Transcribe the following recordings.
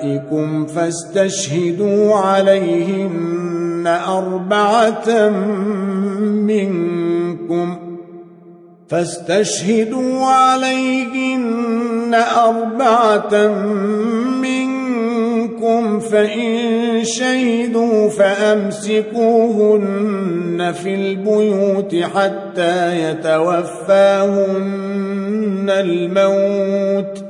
نسائكم فاستشهدوا عليهن أربعة منكم فاستشهدوا عليهن أربعة منكم فإن شهدوا فأمسكوهن في البيوت حتى يتوفاهن الموت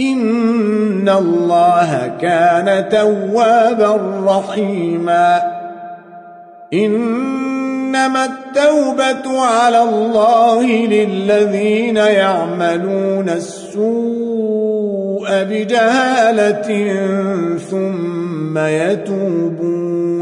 إن الله كان توابا رحيما إنما التوبة على الله للذين يعملون السوء بجهالة ثم يتوبون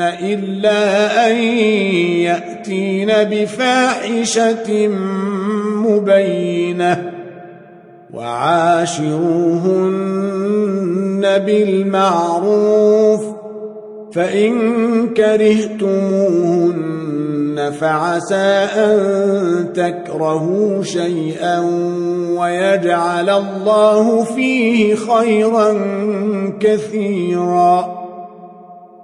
إلا أن يأتين بفاحشة مبينة وعاشروهن بالمعروف فإن كرهتموهن فعسى أن تكرهوا شيئا ويجعل الله فيه خيرا كثيرا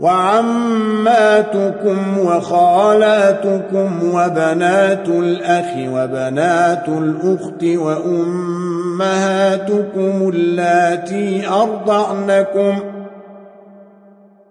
وعماتكم وخالاتكم وبنات الأخ وبنات الأخت وأمهاتكم اللاتي أرضعنكم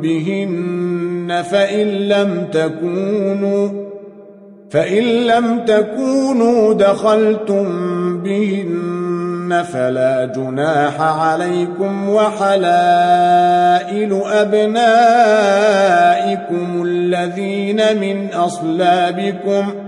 بهن فإن لم تكونوا فإن لم تكونوا دخلتم بهن فلا جناح عليكم وحلائل أبنائكم الذين من أصلابكم ۖ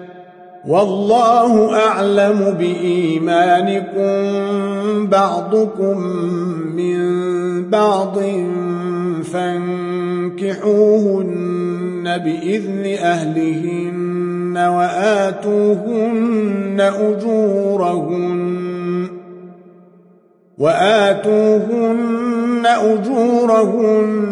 والله أعلم بإيمانكم بعضكم من بعض فانكحوهن بإذن أهلهن وآتوهن أجورهن وآتوهن أجورهن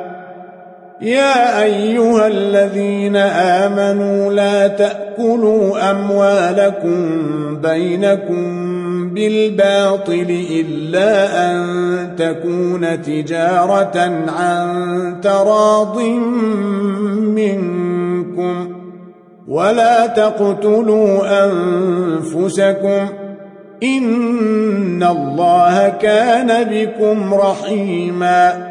يا أيها الذين آمنوا لا تأكلوا أموالكم بينكم بالباطل إلا أن تكون تجارة عن تراض منكم ولا تقتلوا أنفسكم إن الله كان بكم رحيماً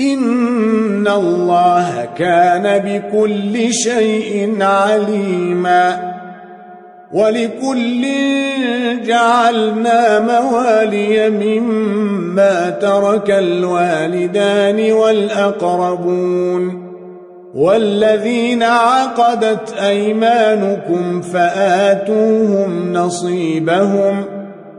إن الله كان بكل شيء عليما ولكل جعلنا موالي مما ترك الوالدان والأقربون والذين عقدت أيمانكم فآتوهم نصيبهم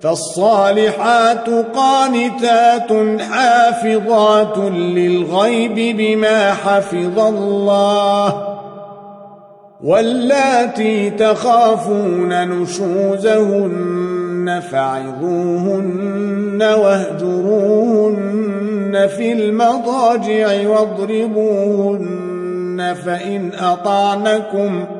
فالصالحات قانتات حافظات للغيب بما حفظ الله واللاتي تخافون نشوزهن فعظوهن واهجروهن في المضاجع واضربوهن فإن أطعنكم فإن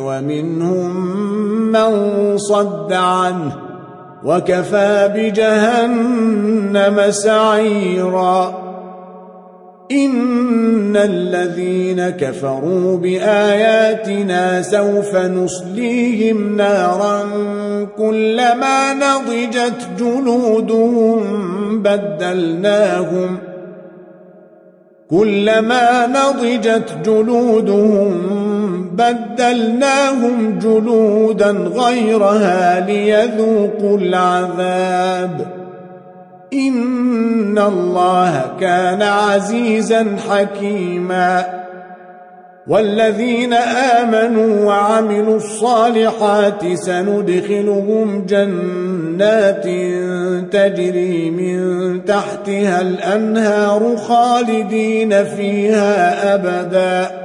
ومنهم من صد عنه وكفى بجهنم سعيرا. إن الذين كفروا بآياتنا سوف نصليهم نارا كلما نضجت جلودهم بدلناهم. كلما نضجت جلودهم بدلناهم جلودا غيرها ليذوقوا العذاب. إن الله كان عزيزا حكيما. والذين آمنوا وعملوا الصالحات سندخلهم جنات تجري من تحتها الأنهار خالدين فيها أبداً.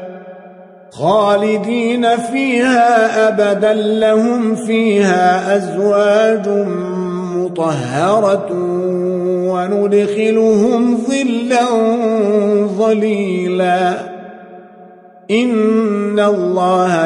خالدين فيها أبدا لهم فيها أزواج مطهرة وندخلهم ظلا ظليلا. إن الله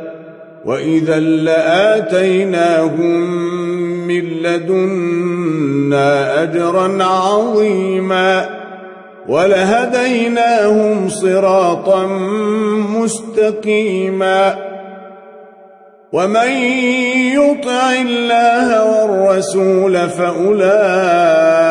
وإذا لآتيناهم من لدنا أجرا عظيما ولهديناهم صراطا مستقيما ومن يطع الله والرسول فأولئك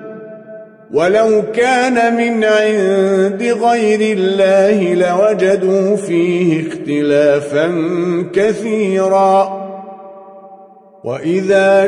ولو كان من عند غير الله لوجدوا فيه اختلافا كثيرا وإذا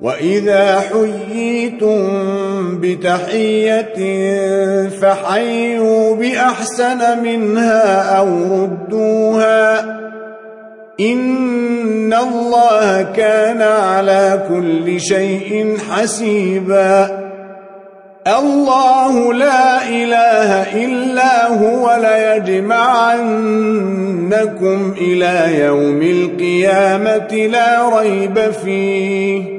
وإذا حييتم بتحية فحيوا بأحسن منها أو ردوها إن الله كان على كل شيء حسيبا الله لا إله إلا هو ليجمعنكم إلى يوم القيامة لا ريب فيه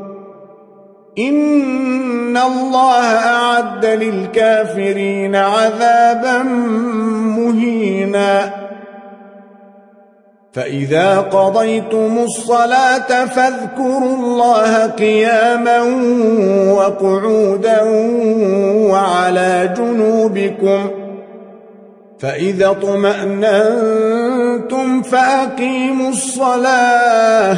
إن الله أعد للكافرين عذابا مهينا. فإذا قضيتم الصلاة فاذكروا الله قياما وقعودا وعلى جنوبكم فإذا طمأننتم فأقيموا الصلاة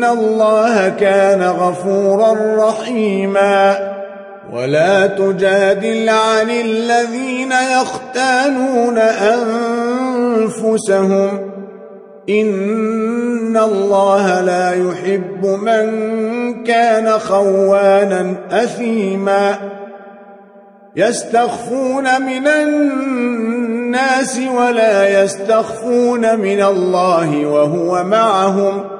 إن الله كان غفورا رحيما ولا تجادل عن الذين يختانون أنفسهم إن الله لا يحب من كان خوانا أثيما يستخفون من الناس ولا يستخفون من الله وهو معهم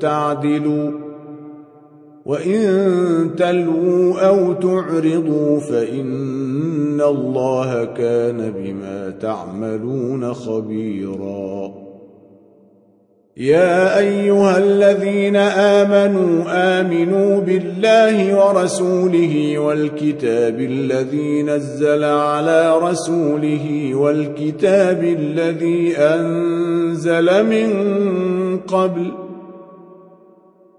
تعدلوا وإن تلووا أو تعرضوا فإن الله كان بما تعملون خبيراً. يا أيها الذين آمنوا آمنوا بالله ورسوله والكتاب الذي نزل على رسوله والكتاب الذي أنزل من قبل